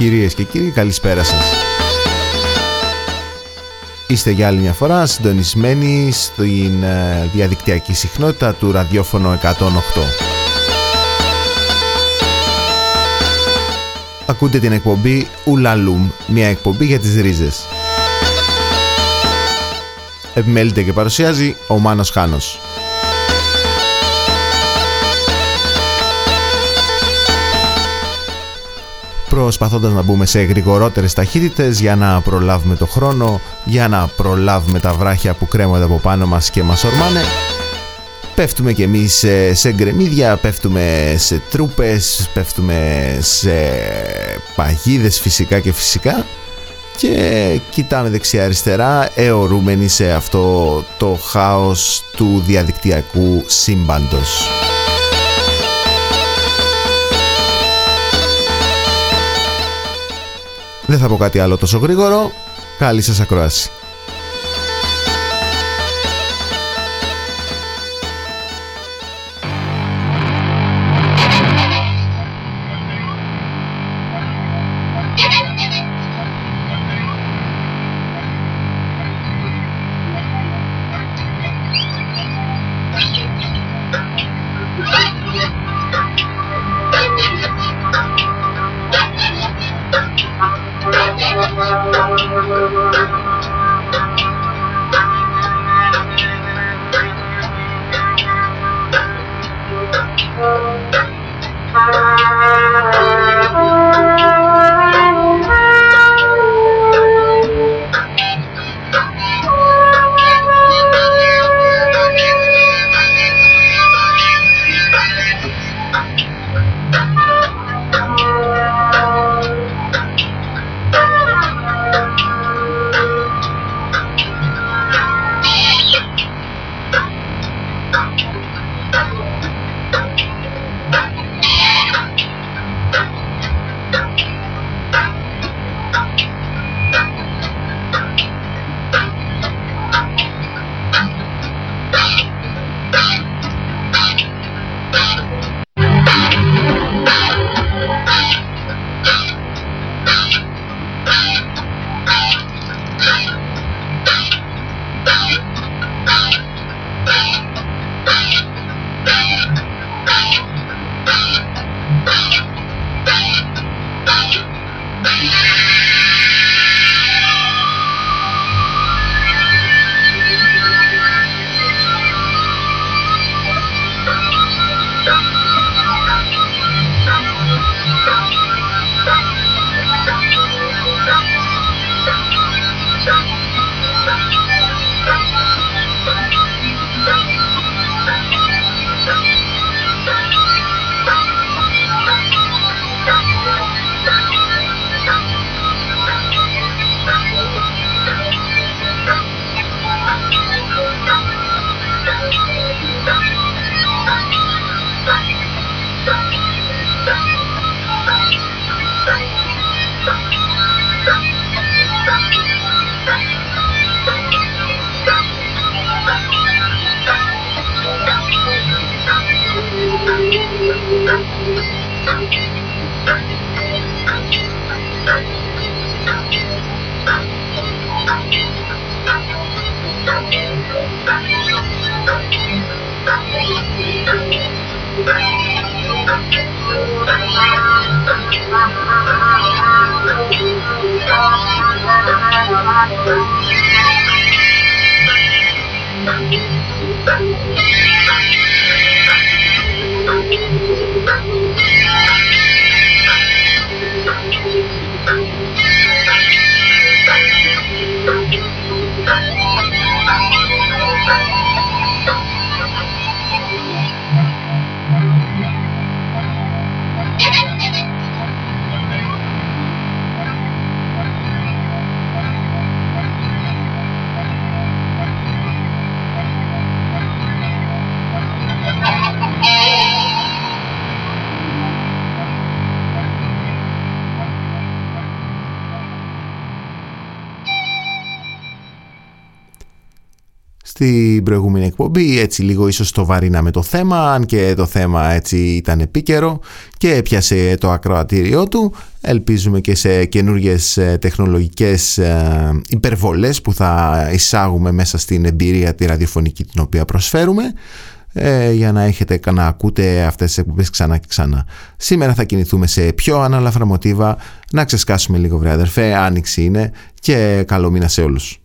Κυρίες και κύριοι, καλησπέρα σας. Είστε για άλλη μια φορά συντονισμένοι στην ε, διαδικτυακή συχνότητα του ραδιόφωνο 108. Ακούτε την εκπομπή Ουλαλούμ, μια εκπομπή για τις ρίζες. Επιμέλειται και παρουσιάζει ο Μάνος Χάνος. Προσπαθώντας να μπούμε σε γρηγορότερες ταχύτητες για να προλάβουμε το χρόνο, για να προλάβουμε τα βράχια που κρέμονται από πάνω μας και μας ορμάνε. Πέφτουμε κι εμείς σε, σε γκρεμίδια, πέφτουμε σε τρούπες, πέφτουμε σε παγίδες φυσικά και φυσικά και κοιτάμε δεξιά αριστερά αιωρούμενοι σε αυτό το χάος του διαδικτυακού σύμπαντος. Δεν θα πω κάτι άλλο τόσο γρήγορο. Καλή σας ακρόαση. Έτσι λίγο ίσως το βαρύναμε το θέμα αν και το θέμα έτσι ήταν επίκαιρο και έπιασε το ακροατήριό του ελπίζουμε και σε καινούργιες ε, τεχνολογικές ε, υπερβολές που θα εισάγουμε μέσα στην εμπειρία τη ραδιοφωνική την οποία προσφέρουμε ε, για να έχετε να ακούτε αυτές τις εκπομπές ξανά και ξανά. Σήμερα θα κινηθούμε σε πιο ανάλαφρα μοτίβα, να ξεσκάσουμε λίγο βρε αδερφέ, άνοιξη είναι και καλό μήνα σε όλους.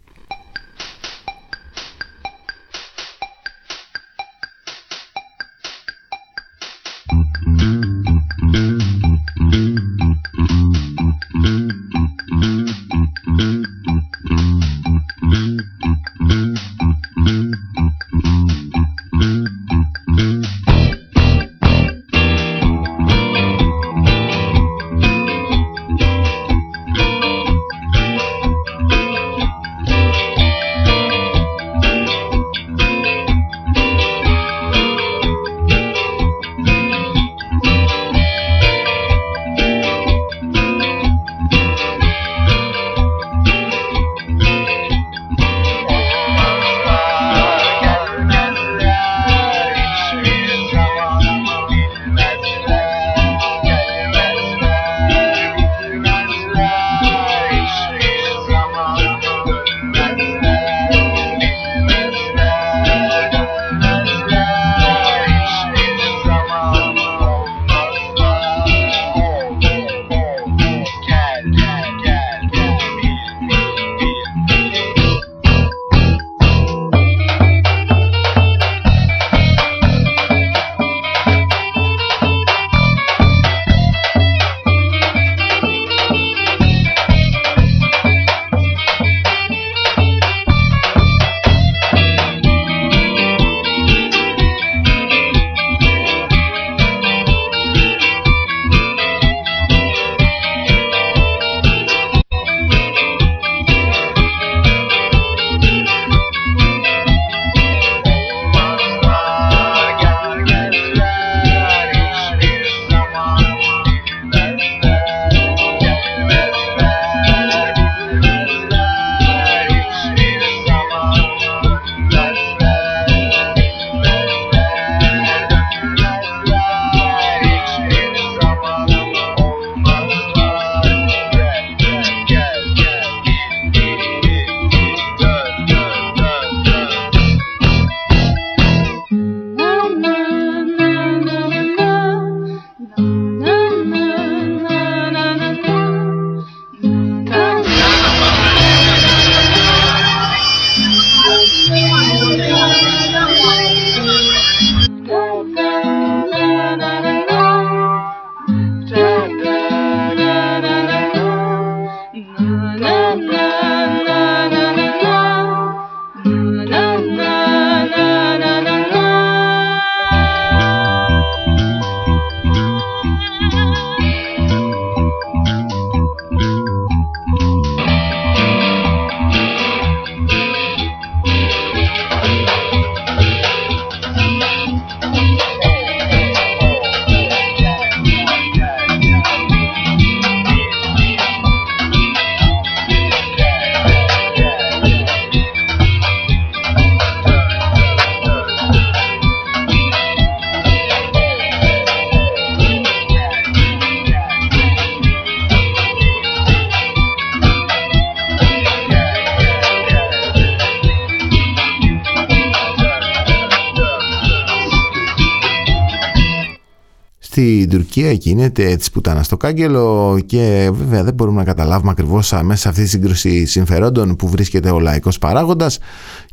Γίνεται έτσι πουτάνα στο κάγκελο και βέβαια δεν μπορούμε να καταλάβουμε ακριβώς μέσα σε αυτή τη σύγκρουση συμφερόντων που βρίσκεται ο λαϊκός παράγοντας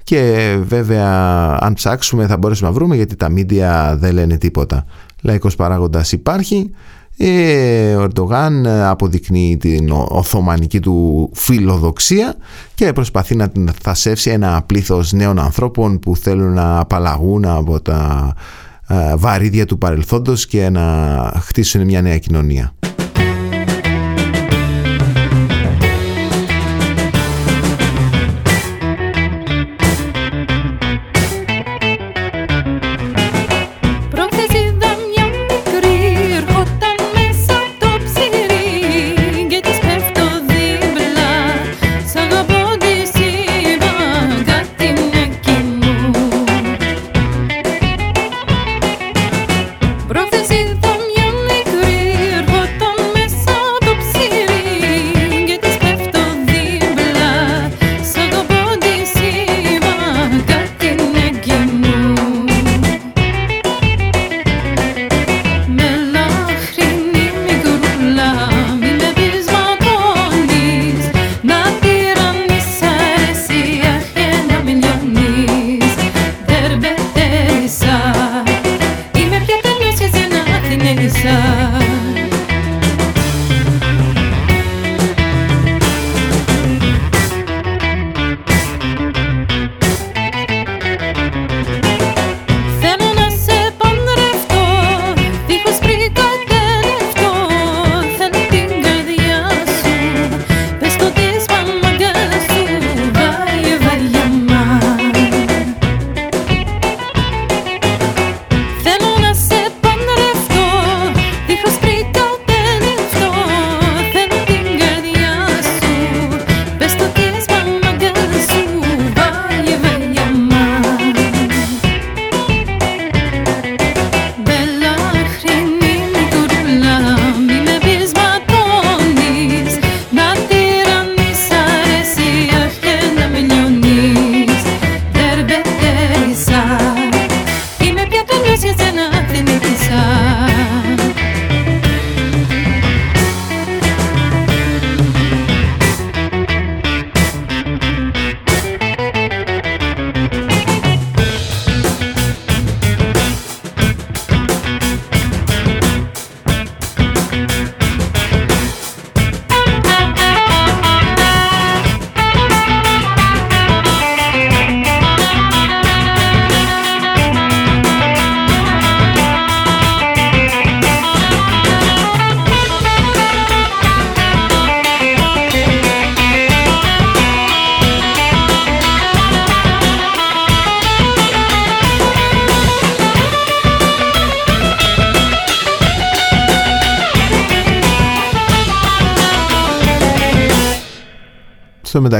και βέβαια αν ψάξουμε θα μπορέσουμε να βρούμε γιατί τα μίντια δεν λένε τίποτα. Λαϊκός παράγοντας υπάρχει ε, ο Ερντογάν αποδεικνύει την οθωμανική του φιλοδοξία και προσπαθεί να την θασεύσει ένα πλήθος νέων ανθρώπων που θέλουν να απαλλαγούν από τα ε, βαρύδια του παρελθόντος και να χτίσουν μια νέα κοινωνία.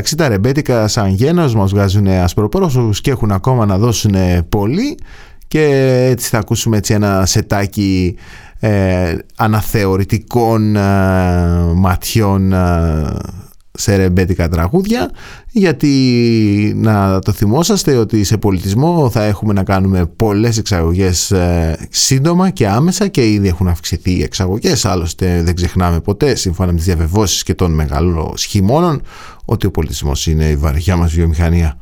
Μεταξύ τα ρεμπέτικα σαν γένος μας βγάζουν ασπροπρόσωπους και έχουν ακόμα να δώσουν πολύ και έτσι θα ακούσουμε έτσι ένα σετάκι ε, αναθεωρητικών ε, ματιών ε, σε ρεμπέτικα τραγούδια γιατί να το θυμόσαστε ότι σε πολιτισμό θα έχουμε να κάνουμε πολλές εξαγωγές ε, σύντομα και άμεσα και ήδη έχουν αυξηθεί οι εξαγωγές άλλωστε δεν ξεχνάμε ποτέ σύμφωνα με τις διαβεβαιώσεις και των μεγάλων σχημόνων ότι ο πολιτισμός είναι η βαριά μας βιομηχανία.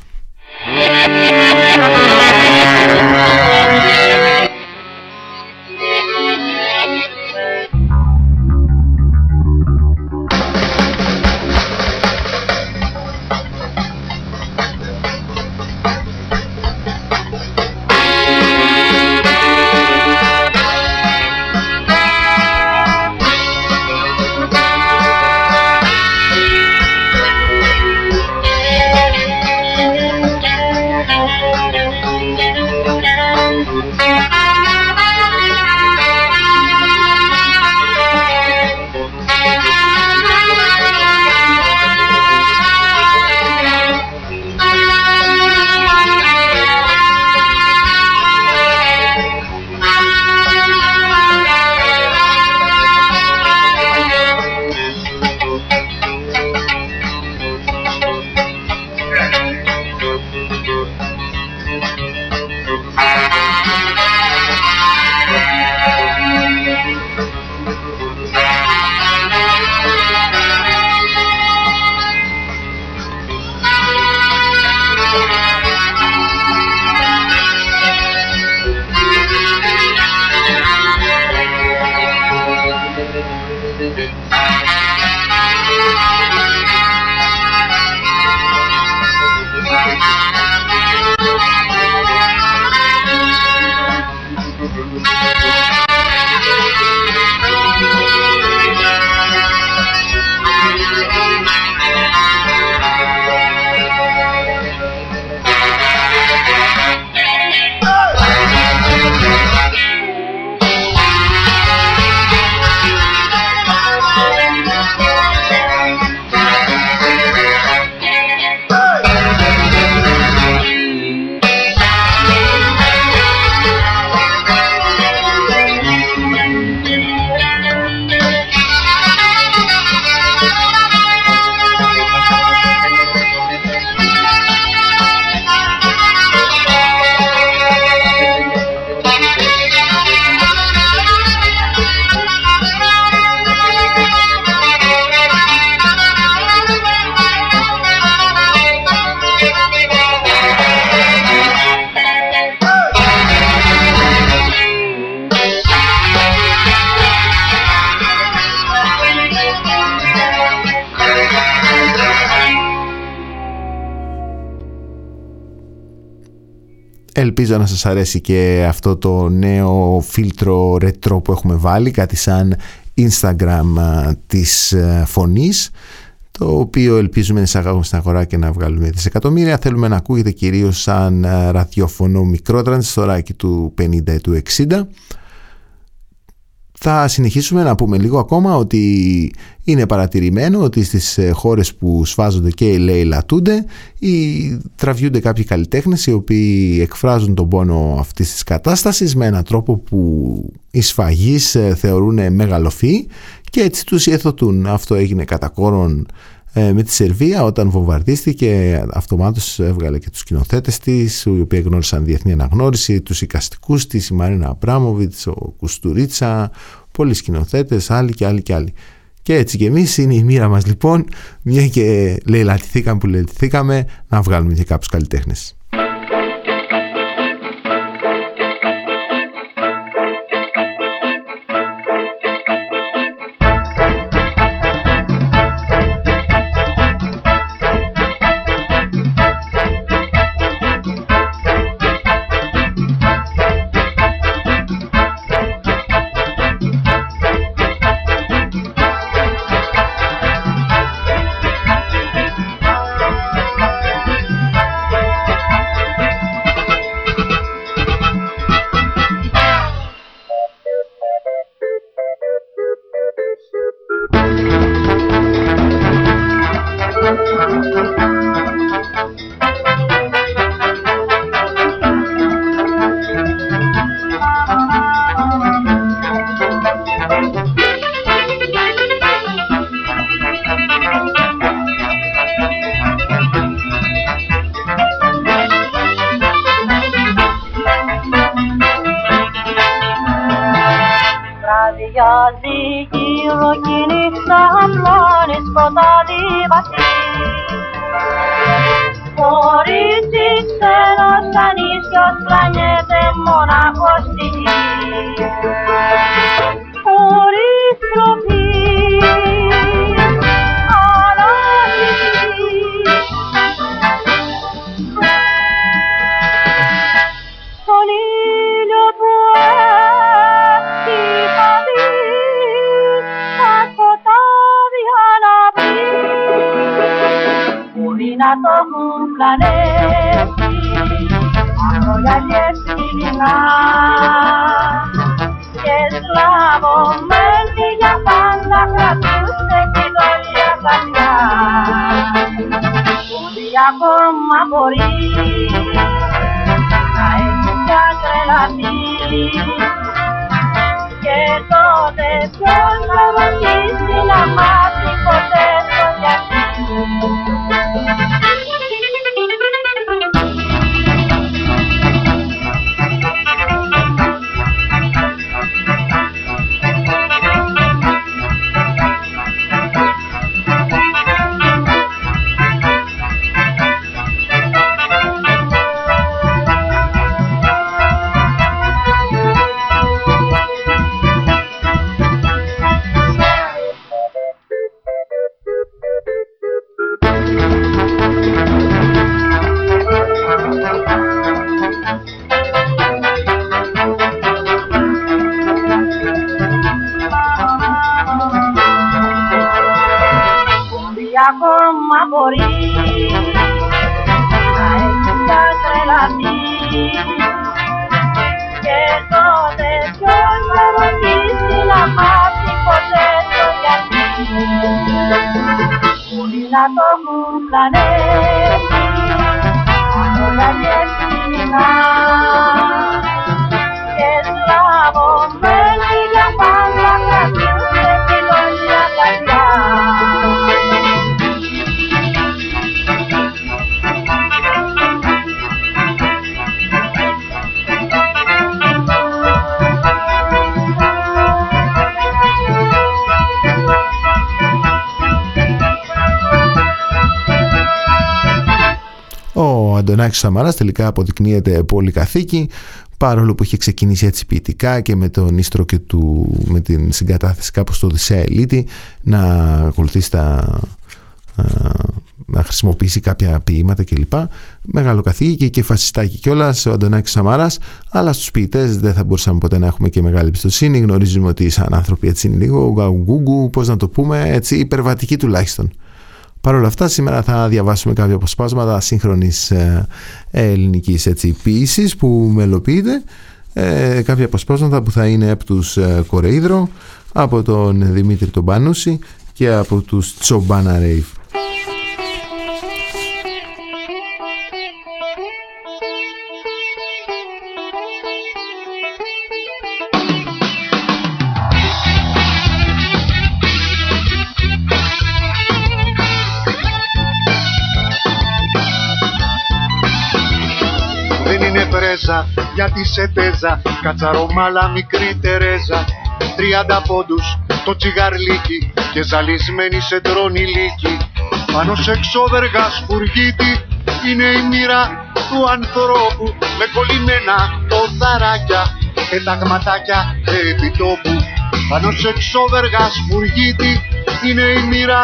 Ελπίζω να σας αρέσει και αυτό το νέο φίλτρο ρετρό που έχουμε βάλει, κάτι σαν Instagram της φωνής, το οποίο ελπίζουμε να εισαγάγουμε στην αγορά και να βγάλουμε δισεκατομμύρια. Θέλουμε να ακούγεται κυρίως σαν ραδιόφωνο μικρό τρανζιστοράκι του 50 ή του 60 θα συνεχίσουμε να πούμε λίγο ακόμα ότι είναι παρατηρημένο ότι στις ε, χώρες που σφάζονται και οι λέει λατούνται ή τραβιούνται κάποιοι καλλιτέχνες οι οποίοι εκφράζουν τον πόνο αυτής της κατάστασης με έναν τρόπο που οι σφαγείς ε, θεωρούν μεγαλοφή και έτσι τους υιοθετούν. Αυτό έγινε κατά κόρον ε, με τη Σερβία όταν βομβαρδίστηκε αυτομάτως έβγαλε και τους σκηνοθέτες της οι οποίοι γνώρισαν διεθνή αναγνώριση τους οικαστικούς της, η Μαρίνα Αμπράμοβιτς, ο Κουστουρίτσα πολλοί σκηνοθέτες, άλλοι και άλλοι και άλλοι. Και έτσι και εμείς είναι η μοίρα μας λοιπόν μια και λαιλατηθήκαμε που λαιλατηθήκαμε να βγάλουμε και κάποιους καλλιτέχνες έχουν Αντωνάκης Σαμαράς τελικά αποδεικνύεται πολύ καθήκη παρόλο που είχε ξεκινήσει έτσι ποιητικά και με τον ίστρο και του, με την συγκατάθεση κάπως στο Οδυσσέα Ελίτη να ακολουθήσει τα να χρησιμοποιήσει κάποια ποίηματα κλπ. Μεγάλο καθήκη και φασιστάκι κιόλας ο Αντωνάκης Σαμαράς, αλλά στους ποιητές δεν θα μπορούσαμε ποτέ να έχουμε και μεγάλη εμπιστοσύνη. Γνωρίζουμε ότι σαν άνθρωποι έτσι είναι λίγο γαουγκούγκου, πώς να το πούμε, έτσι υπερβατικοί τουλάχιστον. Παρ' όλα αυτά σήμερα θα διαβάσουμε κάποια αποσπάσματα σύγχρονης ε, ελληνικής έτσι, ποίησης που μελοποιείται ε, κάποια αποσπάσματα που θα είναι από τους ε, Κορείδρο από τον Δημήτρη τον Πανούση και από τους Τσομπάνα Ρέιβ. Γιατί σε τέζα Κατσαρομάλα μικρή Τερέζα. Τριάντα πόντους το τσιγαρλίκι Και ζαλισμένη σε τρώνη λύκη. Πάνω σε εξώδεργα σπουργίτη Είναι η μοίρα του ανθρώπου Με κολλημένα ποδαράκια Και ταγματάκια επιτόπου. Πάνω σε εξώδεργα σπουργίτη Είναι η μοίρα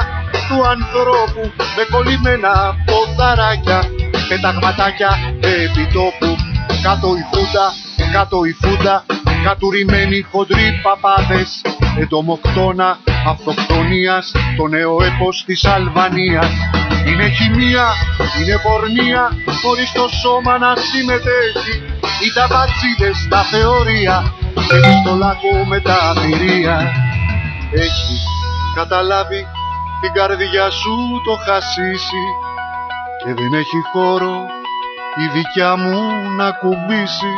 του ανθρώπου Με κολλημένα ποδαράκια και ταγματάκια επιτόπου κάτω η φούντα, κάτω η φούντα, κατουρημένοι χοντροί παπάδες, εντομοκτώνα αυτοκτονίας, το νέο έπος της Αλβανίας. Είναι χημεία, είναι πορνεία, χωρίς το σώμα να συμμετέχει, οι ταμπατσίδες τα θεωρία, και στο λάκκο με τα θηρία. Έχει καταλάβει την καρδιά σου το χασίσει και δεν έχει χώρο η δικιά μου να κουμπίσει.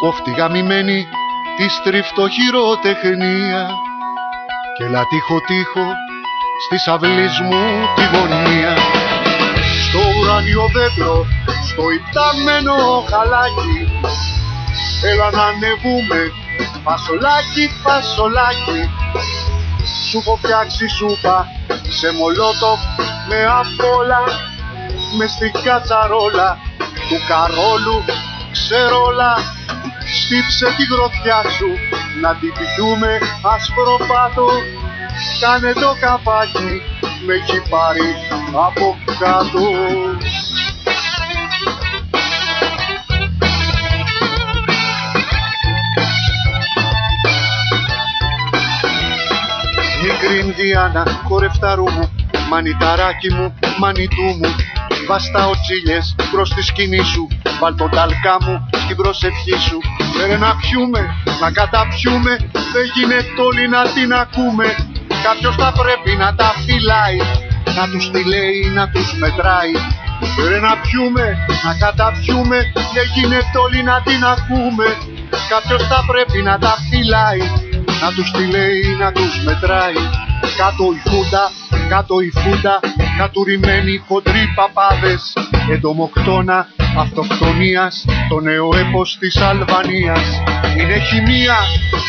Κόφτη γαμημένη της στριφτοχειροτεχνία και λατύχω τείχο στη αυλής μου τη γωνία. Στο ουράνιο δέντρο, στο υπτάμενο χαλάκι έλα να ανεβούμε Φασολάκι, φασολάκι. Σου έχω φτιάξει σούπα σε μολότοφ με απόλα με στην κατσαρόλα του καρόλου ξερόλα στύψε τη γροθιά σου να την πιούμε ασπροπάτο κάνε το καπάκι με έχει πάρει από κάτω. Μικρή Ινδιάνα, χορευταρού μου, μανιταράκι μου, μανιτού μου Βάστα ο τσίλιες προς τη σκηνή σου. Βάλ το ταλκά μου στην προσευχή σου. Φέρε να πιούμε, να καταπιούμε. Δεν γίνεται όλοι να την ακούμε. Κάποιος θα πρέπει να τα φυλάει. Να τους τη λέει, να τους μετράει. Φέρε να πιούμε, να καταπιούμε. Δεν γίνεται όλοι να την ακούμε. Κάποιος θα πρέπει να τα φυλάει. Να τους τη λέει, να τους μετράει. Κάτω η φούντα, κάτω η φούντα κατουρημένοι χοντροί παπάδες εντομοκτώνα αυτοκτονίας το νέο έπος της Αλβανίας. Είναι χημεία,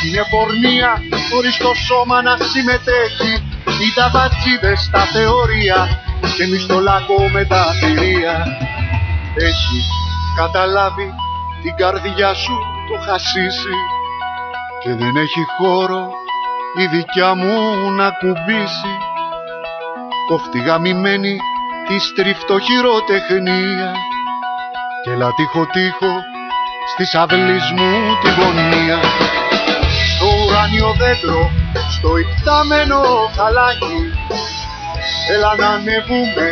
είναι πορνεία χωρίς το σώμα να συμμετέχει. Οι ταβατσίδες στα θεωρία και εμείς στο λάκκο με τα θηρία. Έχει καταλάβει την καρδιά σου το χασίσει και δεν έχει χώρο η δικιά μου να κουμπίσει κόφτη γαμημένη της στριφτοχειροτεχνία και λατύχο τείχο στις αυλής μου τη γωνία. Στο ουράνιο δέντρο, στο υπτάμενο χαλάκι έλα να ανεβούμε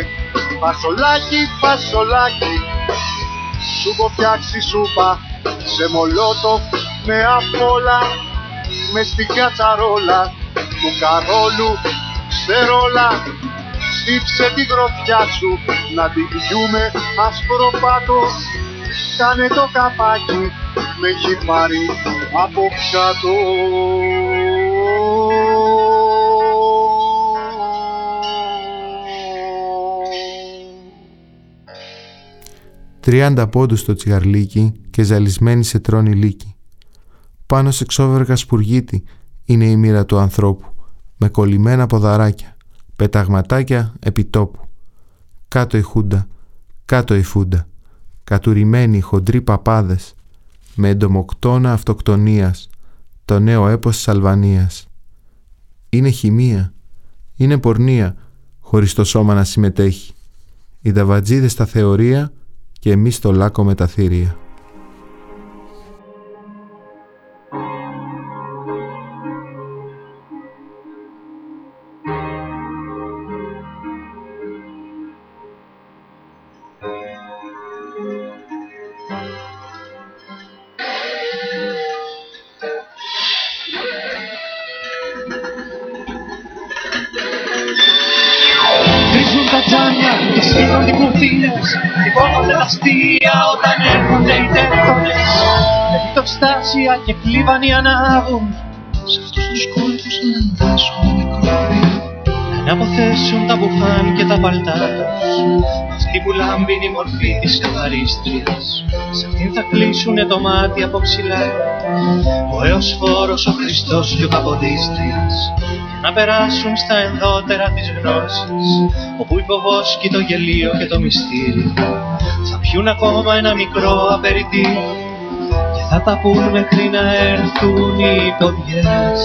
φασολάκι, φασολάκι σου έχω φτιάξει σούπα σε μολότο με απόλα μες στην κατσαρόλα του καρόλου ξερόλα Στύψε τη γροθιά σου να την πιούμε ασπροπάτο Κάνε το καπάκι με έχει πάρει από κάτω Τριάντα πόντους στο τσιγαρλίκι και ζαλισμένη σε τρώνη λύκη. Πάνω σε ξόβεργα σπουργίτη είναι η μοίρα του ανθρώπου με κολλημένα ποδαράκια πεταγματάκια επιτόπου. Κάτω η χούντα, κάτω η φούντα, κατουρημένοι χοντροί παπάδες, με εντομοκτώνα αυτοκτονίας, το νέο έπος της Αλβανίας. Είναι χημεία, είναι πορνεία, χωρίς το σώμα να συμμετέχει. Οι δαβατζίδες στα θεωρία και εμείς στο λάκκο με τα θήρια. Και κλείβαν οι ανάβουν σε αυτούς τους κόλπους να ενδέσουν μικρόβια να αποθέσουν τα μπουφάν και τα παλτά αυτή που λάμπει η μορφή της καθαρίστριας σε αυτήν θα κλείσουνε το μάτι από ψηλά. Ο έως φόρος ο Χριστός και ο Καποδίστριας και να περάσουν στα ενδότερα της γνώσης. Όπου υποβόσκει το γελίο και το μυστήριο. Θα πιούν ακόμα ένα μικρό απεριτήριο θα τα πούν μέχρι να έρθουν οι ποδιές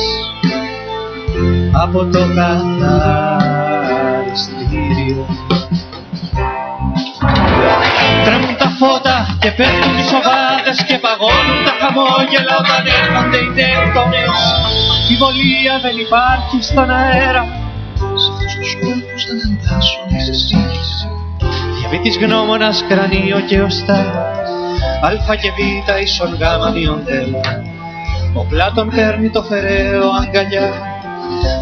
από το καθαριστήριο. Τρέμουν τα φώτα και πέφτουν οι σοβάδες και παγώνουν τα χαμόγελα όταν έρχονται οι τέκτονες. Η βολία δεν υπάρχει στον αέρα σε αυτούς τους κόλπους δεν εντάσσουν οι συζήτηση. Διαβήτης γνώμονας κρανίο και οστά Α και Β ίσον γάμα μειον δέλτα. Ο Πλάτων παίρνει το φεραίο αγκαλιά,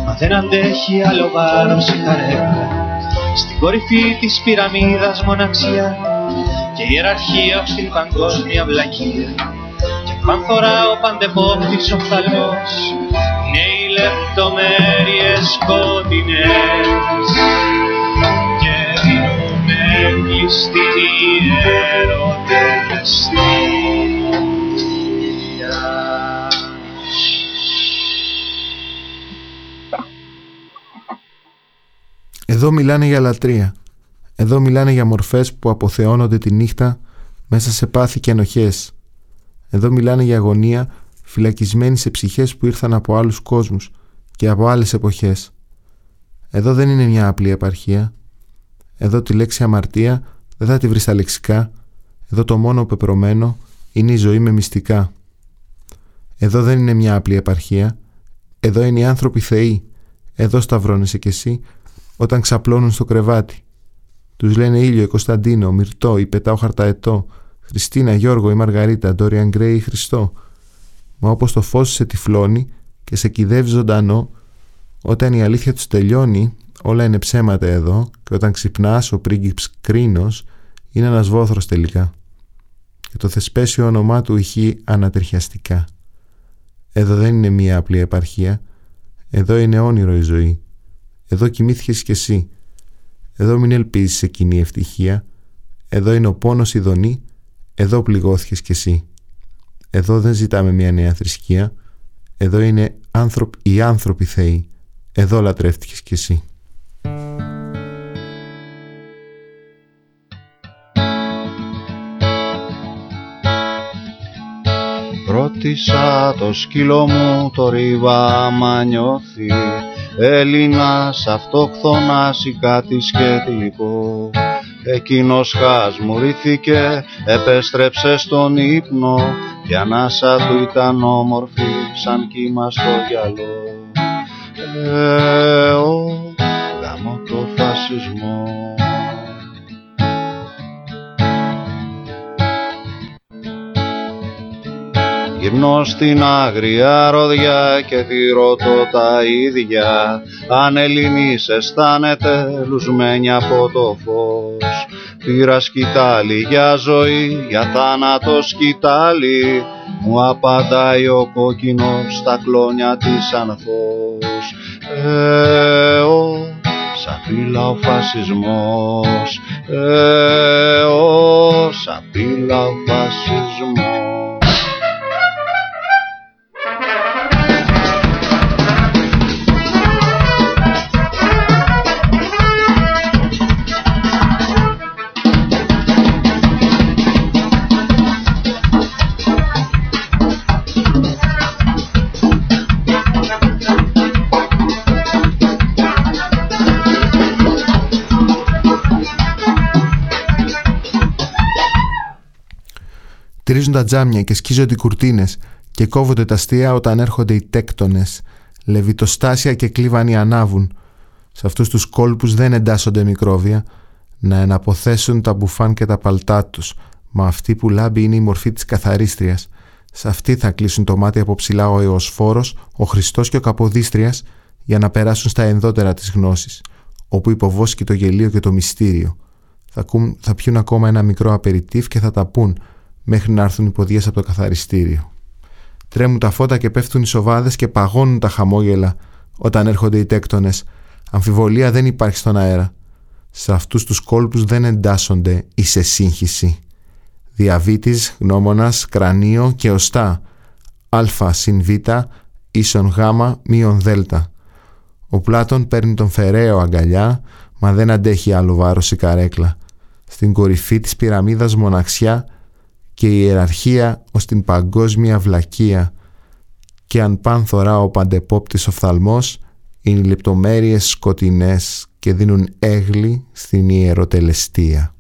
μα δεν αντέχει άλλο βάρος η καρέκλα. Στην κορυφή της πυραμίδας μοναξιά και η ιεραρχία στην παγκόσμια βλακεία. Και πανθορά ο παντεπόπτης οφθαλμός είναι οι λεπτομέρειες σκοτεινές και εδώ μιλάνε για λατρεία. Εδώ μιλάνε για μορφές που αποθεώνονται τη νύχτα μέσα σε πάθη και ενοχές. Εδώ μιλάνε για αγωνία φυλακισμένη σε ψυχές που ήρθαν από άλλους κόσμους και από άλλες εποχές. Εδώ δεν είναι μια απλή επαρχία. Εδώ τη λέξη αμαρτία δεν θα τη βρεις στα λεξικά. Εδώ το μόνο πεπρωμένο είναι η ζωή με μυστικά. Εδώ δεν είναι μια απλή επαρχία. Εδώ είναι οι άνθρωποι θεοί. Εδώ σταυρώνεσαι κι εσύ όταν ξαπλώνουν στο κρεβάτι. Τους λένε ήλιο, η Κωνσταντίνο, Μυρτό, η Πετάω Χαρταετό, Χριστίνα, Γιώργο, η Μαργαρίτα, Ντόριαν Γκρέι ή Χριστό. Μα όπως το φως σε τυφλώνει και σε κυδεύει ζωντανό, όταν η αλήθεια τους τελειώνει, όλα είναι ψέματα εδώ και όταν ξυπνάς ο πρίγκιπς κρίνος είναι ένας βόθρος τελικά. Και το θεσπέσιο όνομά του ηχεί ανατριχιαστικά. Εδώ δεν είναι μία απλή επαρχία. Εδώ είναι όνειρο η ζωή. Εδώ κοιμήθηκες κι εσύ. Εδώ μην ελπίζεις σε κοινή ευτυχία. Εδώ είναι ο πόνος ειδονή. Εδώ πληγώθηκες κι εσύ. Εδώ δεν ζητάμε μια νέα θρησκεία. Εδώ είναι οι άνθρωποι θεοί. Εδώ λατρεύτηκες κι εσύ. Ρώτησα το σκύλο μου το ρίβα άμα νιώθει. Έλληνας αυτοχθονάς ή κάτι σχετικό. Εκείνος χασμουρήθηκε, επέστρεψε στον ύπνο Κι ανάσα του ήταν όμορφη σαν κύμα στο γυαλό. Ε, ο, γάμο το φασισμό Γυμνώ στην άγρια ροδιά και τη ρωτώ τα ίδια. Αν Ελληνής αισθάνεται λουσμένη από το φως Πήρα σκητάλη για ζωή, για θάνατο σκητάλη Μου απαντάει ο κόκκινος στα κλόνια της ανθός. Ε, ο, σαπίλα ο φασισμός. Ε, ο, σαπίλα ο φασισμός 'Τρίζουν τα τζάμια και σκίζονται οι κουρτίνες και κόβονται τα αστεία όταν έρχονται οι τέκτονες. Λεβιτοστάσια και κλίβανοι ανάβουν. Σε αυτούς τους κόλπους δεν εντάσσονται μικρόβια να εναποθέσουν τα μπουφάν και τα παλτά τους. Μα αυτή που λάμπει είναι η μορφή της καθαρίστριας. Σε αυτή θα κλείσουν το μάτι από ψηλά ο Εωσφόρος, ο Χριστός και ο Καποδίστριας για να περάσουν στα ενδότερα της γνώσης, όπου υποβόσκει το γελίο και το μυστήριο. Θα, κουν, θα πιούν ακόμα ένα μικρό απεριτίφ και θα τα πούν μέχρι να έρθουν οι ποδιές από το καθαριστήριο. Τρέμουν τα φώτα και πέφτουν οι σοβάδες και παγώνουν τα χαμόγελα όταν έρχονται οι τέκτονες. Αμφιβολία δεν υπάρχει στον αέρα. Σε αυτούς τους κόλπους δεν εντάσσονται ή σε σύγχυση. Διαβήτης, γνώμονας, κρανίο και οστά. Α συν Β ίσον Γ μείον Δ. Ο Πλάτων παίρνει τον Φεραίο αγκαλιά, μα δεν αντέχει άλλο βάρος η καρέκλα. Στην κορυφή της πυραμίδας μοναξιά και η ιεραρχία ως την παγκόσμια βλακεία και αν πάνθωρα ο παντεπόπτης οφθαλμός είναι οι λεπτομέρειες σκοτεινές και δίνουν έγλη στην ιεροτελεστία.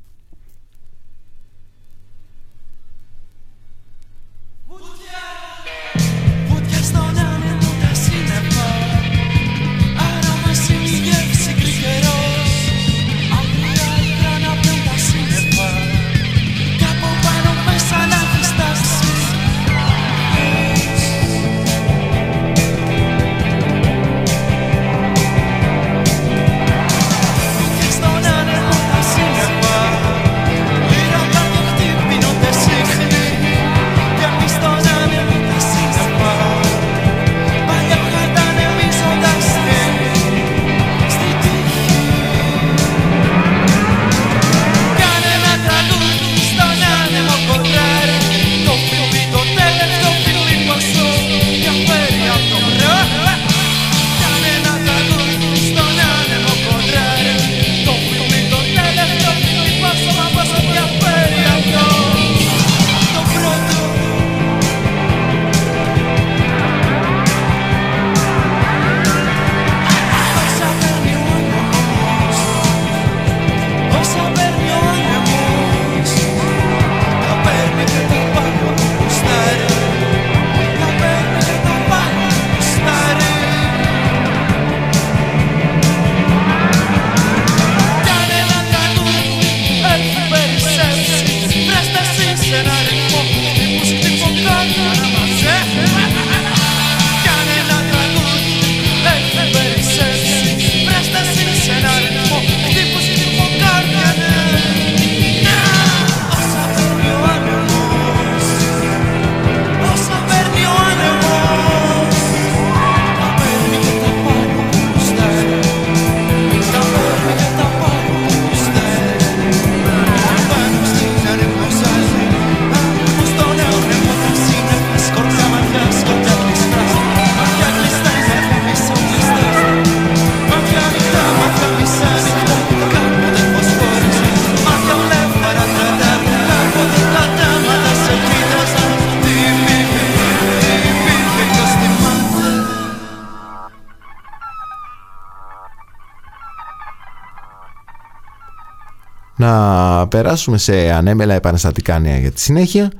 Περάσουμε σε ανέμελα επαναστατικά νέα για τη συνέχεια.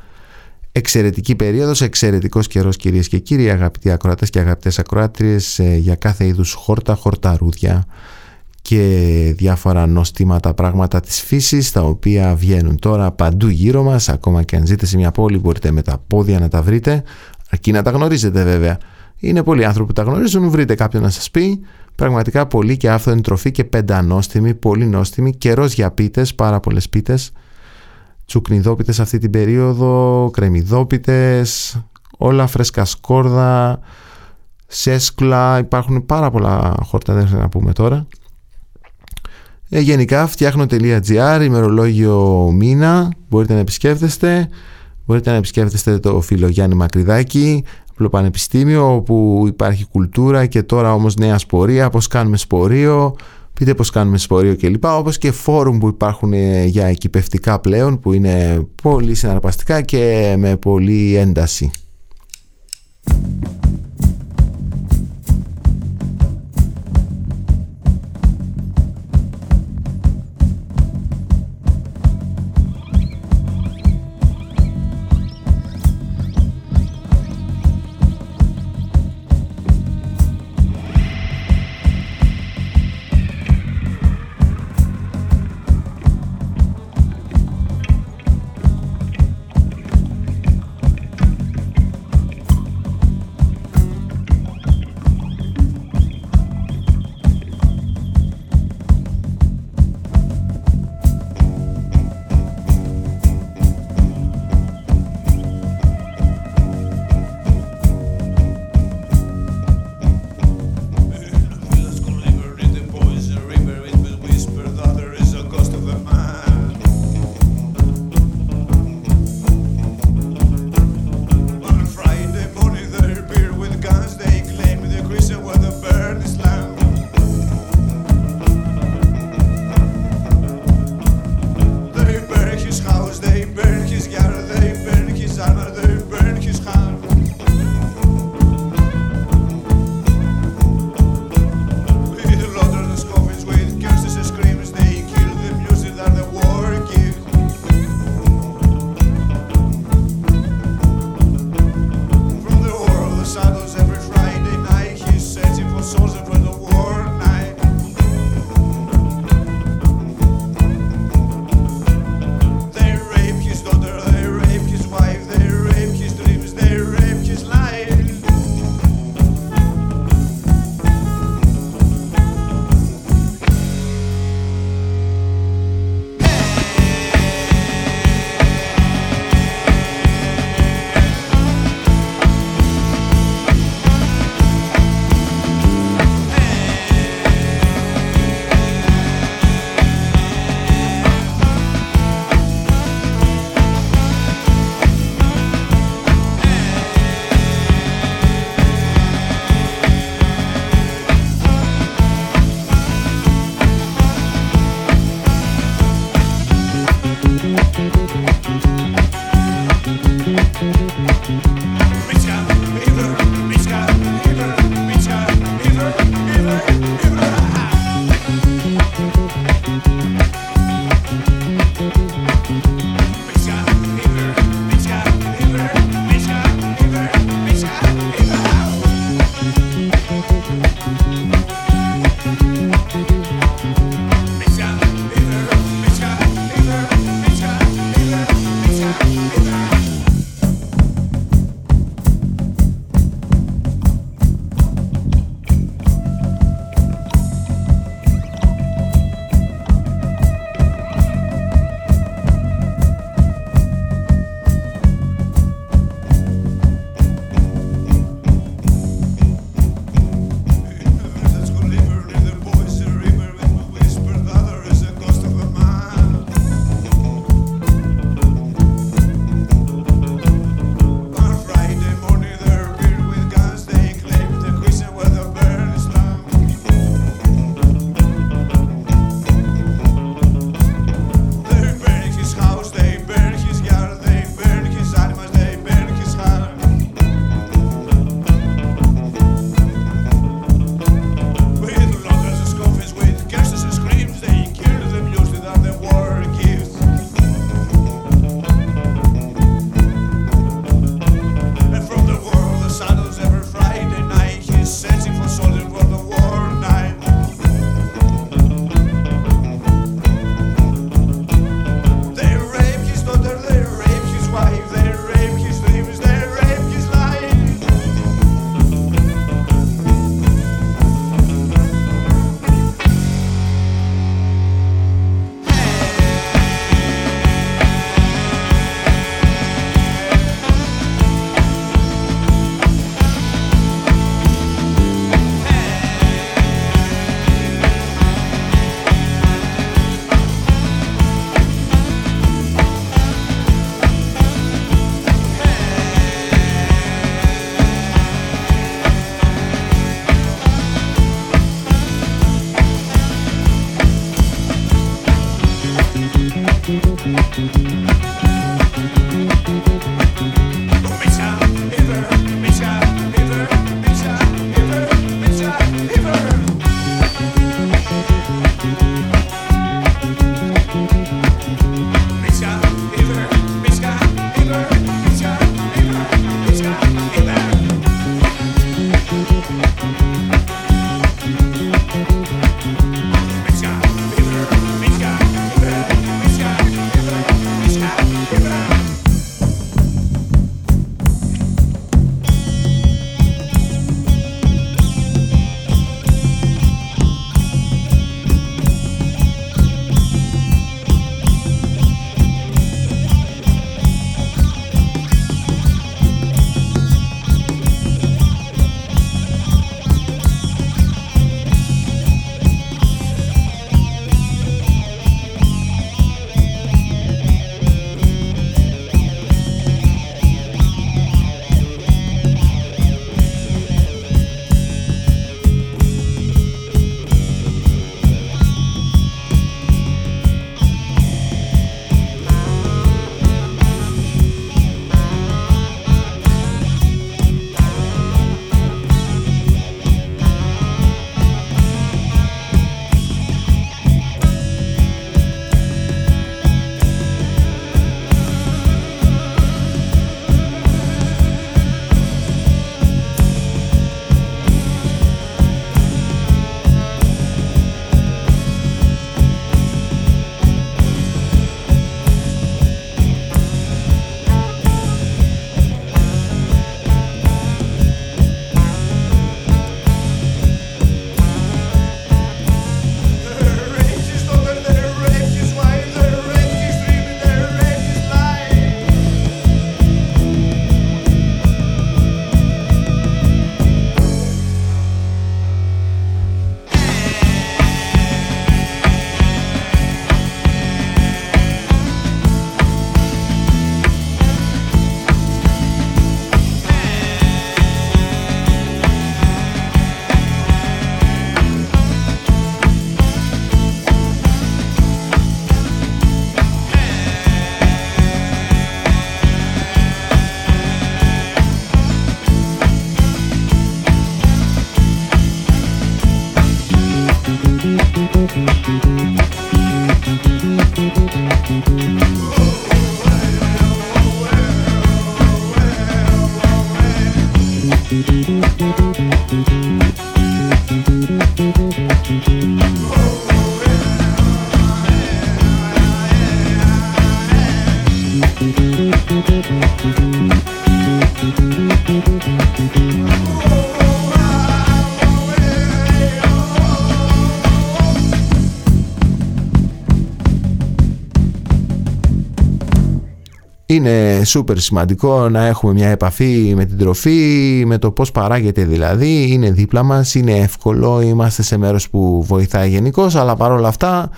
Εξαιρετική περίοδος, εξαιρετικός καιρός κυρίες και κύριοι, αγαπητοί ακροατές και αγαπητές ακροάτριες ε, για κάθε είδους χόρτα, χορταρούδια και διάφορα νοστήματα πράγματα της φύσης τα οποία βγαίνουν τώρα παντού γύρω μας ακόμα και αν ζείτε σε μια πόλη μπορείτε με τα πόδια να τα βρείτε αρκεί να τα γνωρίζετε βέβαια είναι πολλοί άνθρωποι που τα γνωρίζουν βρείτε κάποιον να σας πει. Πραγματικά πολύ και άφθονη τροφή και πεντανόστιμη πολύ νόστιμη καιρός για πίτες, πάρα πολλές πίτες. Τσουκνιδόπιτες αυτή την περίοδο κρεμιδόπιτες όλα φρέσκα σκόρδα σέσκλα υπάρχουν πάρα πολλά χόρτα δεν να πούμε τώρα. Ε, γενικά φτιάχνω.gr, ημερολόγιο μήνα, μπορείτε να επισκέφτεστε. Μπορείτε να επισκέφτεστε το φίλο Γιάννη Μακριδάκη, Πανεπιστήμιο, όπου υπάρχει κουλτούρα και τώρα όμως νέα σπορία, πώς κάνουμε σπορείο, πείτε πώς κάνουμε σπορείο κλπ. Όπως και φόρουμ που υπάρχουν ε, για εκυπευτικά πλέον, που είναι πολύ συναρπαστικά και με πολύ ένταση. Música Είναι σούπερ σημαντικό να έχουμε μια επαφή με την τροφή, με το πώς παράγεται δηλαδή, είναι δίπλα μας, είναι εύκολο, είμαστε σε μέρος που βοηθάει γενικώ, αλλά παρόλα αυτά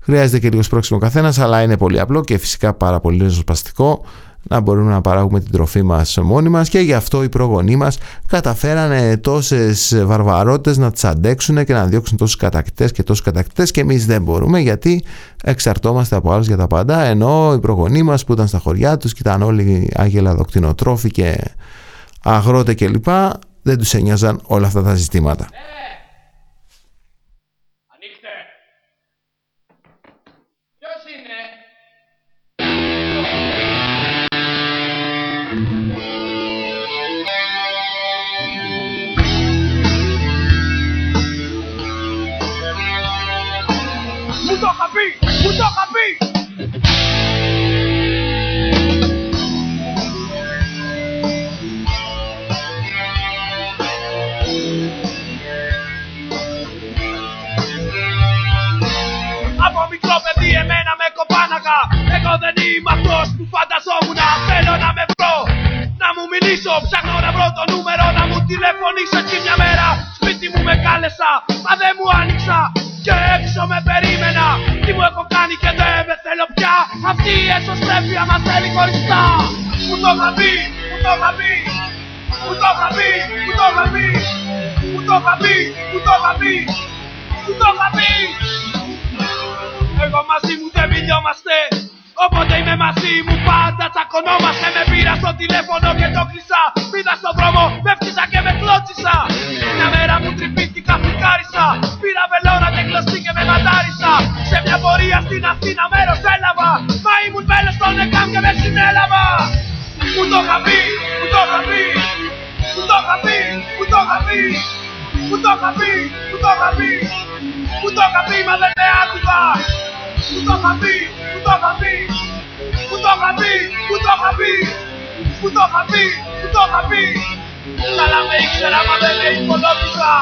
χρειάζεται και λίγο σπρώξιμο καθένας, αλλά είναι πολύ απλό και φυσικά πάρα πολύ ριζοσπαστικό να μπορούμε να παράγουμε την τροφή μας μόνοι μας και γι' αυτό οι προγονείς μας καταφέρανε τόσες βαρβαρότητες να τις αντέξουν και να διώξουν τόσους κατακτητές και τόσους κατακτητές και εμείς δεν μπορούμε γιατί εξαρτώμαστε από άλλους για τα πάντα ενώ οι προγονείς μας που ήταν στα χωριά τους και ήταν όλοι αγελαδοκτηνοτρόφοι και αγρότε κλπ δεν τους ένοιαζαν όλα αυτά τα ζητήματα. Με κοπάναγα Εγώ δεν είμαι αυτός που φανταζόμουν. Θέλω να με βρω Να μου μιλήσω. Ψάχνω να βρω το νούμερο Να μου τηλεφωνήσω εκεί μια μέρα. Σπίτι μου με κάλεσα Μα δεν μου άνοιξα. Και έξω με περίμενα Τι μου έχω κάνει και δεν με θέλω πια. Αυτή η εσωστρέφεια μας θέλει χωριστά. Μου το είχα πει, μου το είχα πει Μου το είχα πει, μου το είχα πει. Μου το είχα πει, μου το είχα πει Μου το είχα πει Εγώ μαζί μου δεν μιλιόμαστε Όποτε είμαι μαζί μου πάντα τσακωνόμαστε. Με πήρα στο τηλέφωνο και το κλείσα. Πήρα στον δρόμο, με φτύσα και με κλώτσισα. Μια μέρα μου τρυπήθηκα, φρικάρισα Πήρα βελόνα και κλωστή και με μαντάρισα. Σε μια πορεία στην Αθήνα μέρος έλαβα. Μα ήμουν μέλος των ΕΚΑΜ και με συνέλαβα. Μου το είχα πει, μου το είχα πει. Μου το είχα πει, μου το είχα πει. Μου το είχα πει, μου το είχα πει. Μου το είχα πει, μα δεν με άκουγα Μου το είχα πει, μου το είχα πει Μου το είχα πει, μου το είχα πει Μου το είχα πει, μου το είχα πει. Καλά με ήξερα μα δεν με υπολόγιζα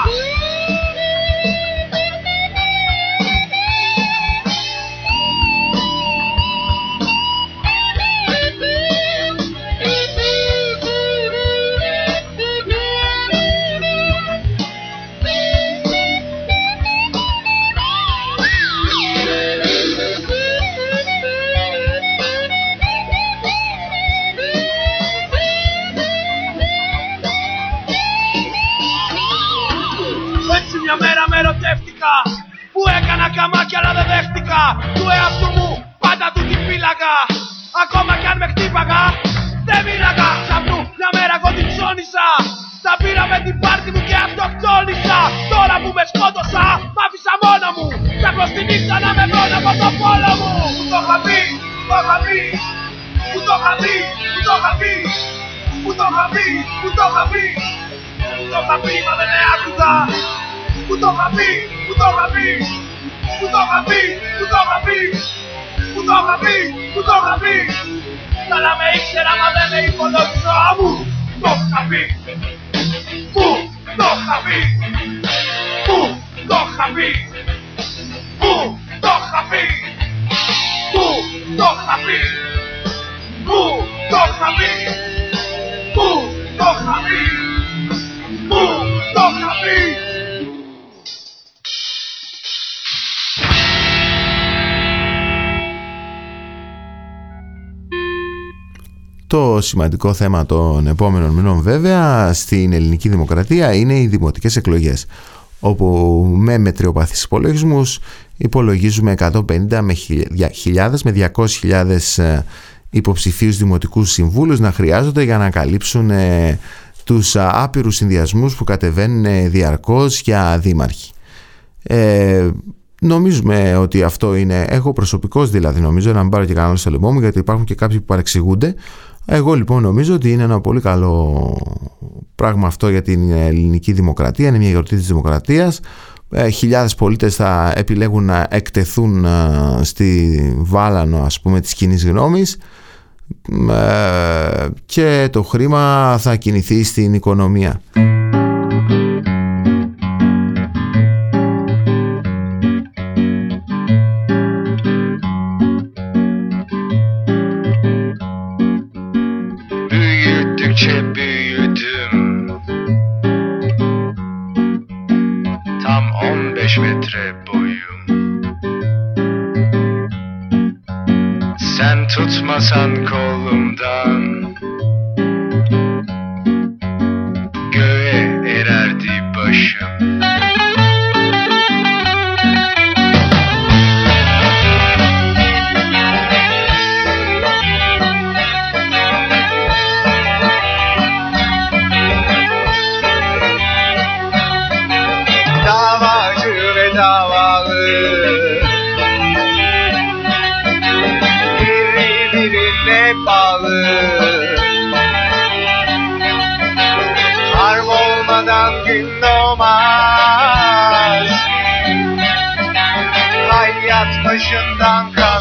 έκανα καμάκια αλλά δεν δέχτηκα. Του εαυτού μου πάντα του την φύλαγα Ακόμα κι αν με χτύπαγα Δεν μίλαγα. Ξαπνού μια μέρα εγώ την ψώνισα. Τα πήρα με την πάρτη μου και αυτοκτόνησα. Τώρα που με σκότωσα μ' άφησα μόνο μου. Ψάχνω στη νύχτα να με βρω από το πόλο μου. Που το είχα πει, που το είχα πει Που το είχα πει, που το είχα πει Που το είχα πει, που το είχα πει Που το είχα πει μα δεν με άκουγα. Που το είχα πει, που το είχα πει, που το είχα πει, που το είχα πει, που το είχα πει, που το είχα πει. Καλά με ήξερα μα δεν με υπολόγιζα μου, το είχα πει. Πού το Το σημαντικό θέμα των επόμενων μηνών βέβαια στην ελληνική δημοκρατία είναι οι δημοτικές εκλογές όπου με μετριοπαθείς υπολογισμούς υπολογίζουμε 150 με χιλιάδες με 200.000 υποψηφίους δημοτικούς συμβούλους να χρειάζονται για να καλύψουν ε, τους άπειρους συνδυασμούς που κατεβαίνουν διαρκώς για δήμαρχοι. Ε, νομίζουμε ότι αυτό είναι, εγώ προσωπικός δηλαδή νομίζω να μην πάρω και κανένα στο λαιμό μου γιατί υπάρχουν και κάποιοι που παρεξηγούνται εγώ λοιπόν νομίζω ότι είναι ένα πολύ καλό πράγμα αυτό για την ελληνική δημοκρατία, είναι μια γιορτή της δημοκρατίας. Ε, χιλιάδες πολίτες θα επιλέγουν να εκτεθούν ε, στη βάλανο ας πούμε της κοινής γνώμης ε, και το χρήμα θα κινηθεί στην οικονομία. Tutmasan kolumdan thank kal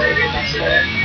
later that.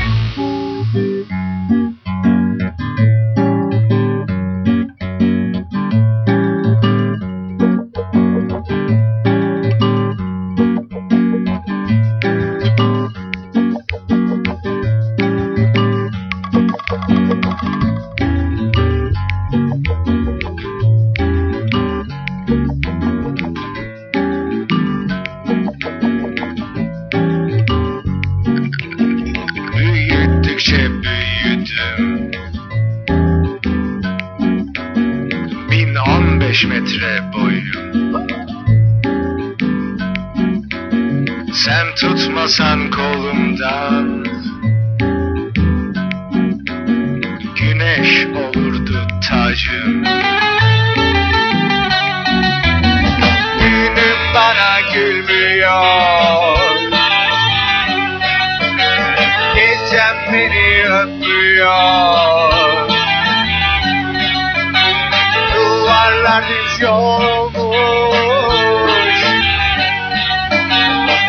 Olmuş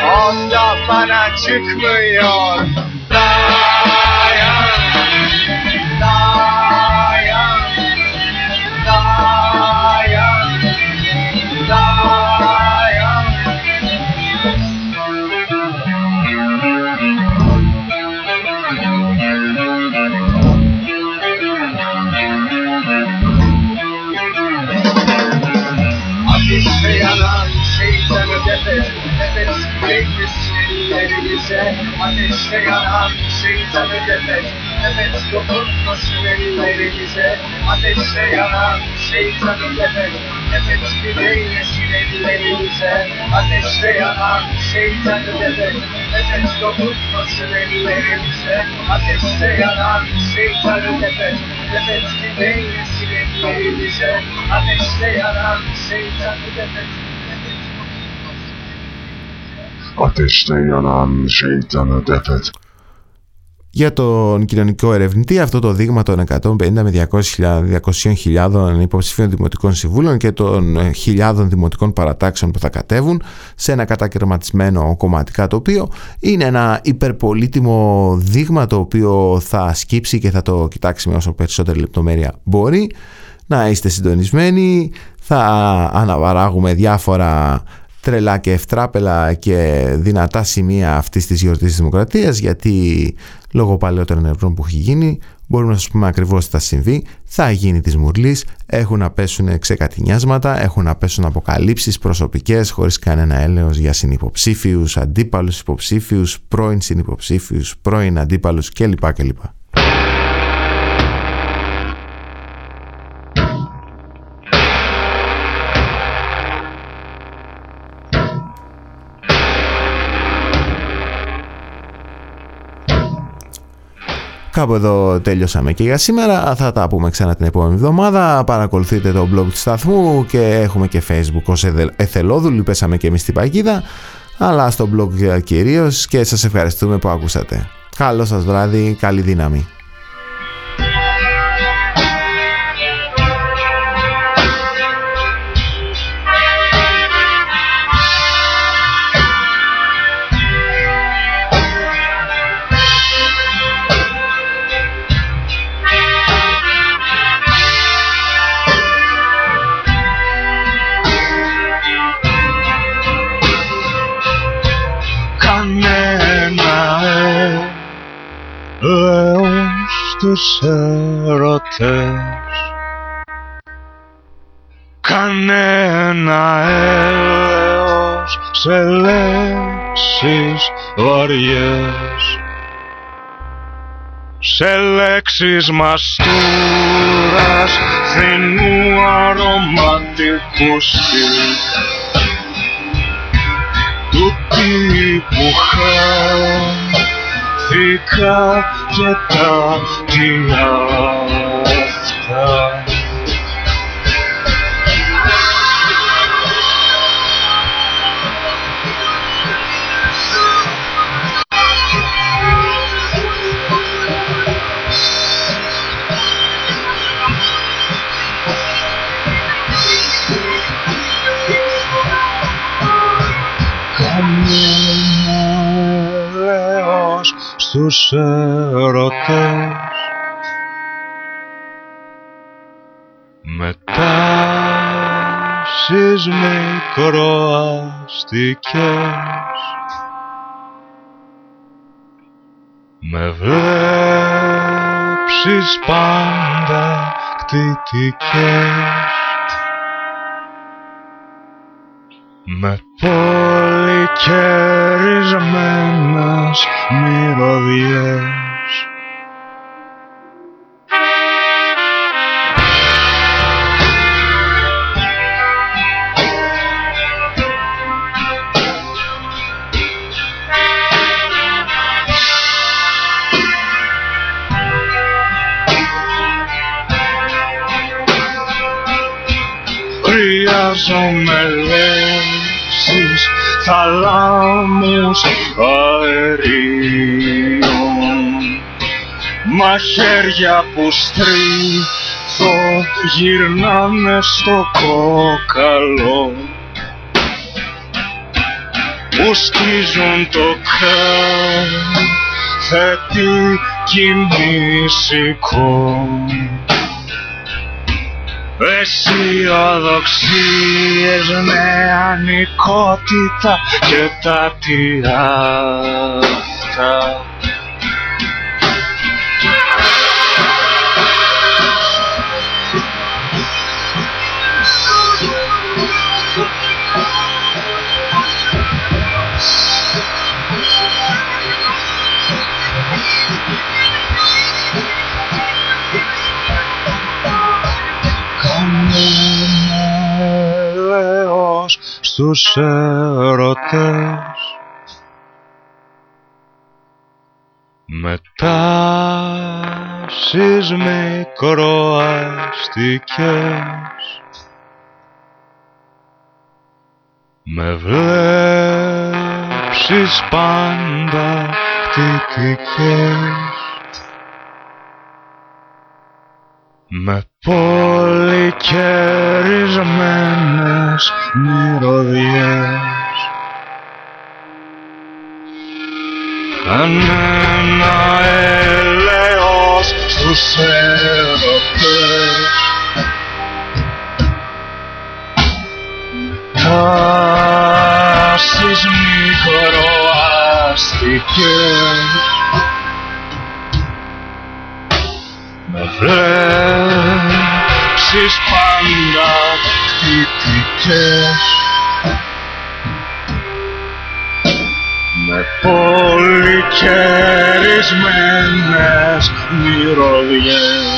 Onda bana çıkmıyor nefes Nefes dokunmasın ellerimize Ateşle yanan şeytanın nefes Nefesini değmesin ellerimize Ateşle yanan şeytanın nefes Nefes dokunmasın ellerimize Ateşle yanan şeytanın nefes Nefesini değmesin ellerimize Ateşle yanan şeytanın nefes Ateşte yanan şeytanı defet. Για τον κοινωνικό ερευνητή αυτό το δείγμα των 150 με 200.000 200.000 υποψηφίων δημοτικών συμβούλων και των ε, χιλιάδων δημοτικών παρατάξεων που θα κατέβουν σε ένα κατακαιρματισμένο κομματικά τοπίο είναι ένα υπερπολίτιμο δείγμα το οποίο θα σκύψει και θα το κοιτάξει με όσο περισσότερη λεπτομέρεια μπορεί. Να είστε συντονισμένοι θα αναβαράγουμε διάφορα τρελά και ευτράπελα και δυνατά σημεία αυτής της γιορτής της Δημοκρατίας γιατί λόγω παλαιότερων ερευνών που έχει γίνει μπορούμε να σας πούμε ακριβώς τι θα συμβεί θα γίνει της Μουρλής έχουν να πέσουν ξεκατηνιάσματα έχουν να πέσουν αποκαλύψεις προσωπικές χωρίς κανένα έλεος για συνυποψήφιους αντίπαλους υποψήφιους πρώην συνυποψήφιους πρώην αντίπαλους κλπ. κλπ. Κάπου εδώ τέλειωσαμε και για σήμερα. Θα τα πούμε ξανά την επόμενη εβδομάδα. Παρακολουθείτε το blog του σταθμού και έχουμε και facebook ως εθελόδουλοι. Πέσαμε και εμείς στην παγίδα. Αλλά στο blog κυρίως και σας ευχαριστούμε που ακούσατε. Καλό σας βράδυ, καλή δύναμη. Τους ερωτές. Κανένα έλεος σε λέξεις βαριές. Σε λέξεις μαστούρας θυνού αρωματικού στυλ. Του τύπου χάρη φύγα και τα στους ερωτές μετάσεις μικροαστικές. Με βλέψεις πάντα κτητικές. Με πολυκαιρισμένες μυρωδιές Χρειάζομαι λέξεις θαλάμους αερίων. Μαχαίρια που στρίθω γυρνάνε στο κόκαλο. Που σκίζουν το κάθετη κοιμήσικο αισιοδοξίες με ανικότητα και τα τι στους ερωτές. Μετάσεις μικροαστικές με βλέψεις πάντα κτητικές με πολυκαιρισμένες μυρωδιές. Κανένα έλεος στους ερωτές τάσεις μικροαστικές με βλέψεις πάντα κτητικές με πολυκαιρισμένες μυρωδιές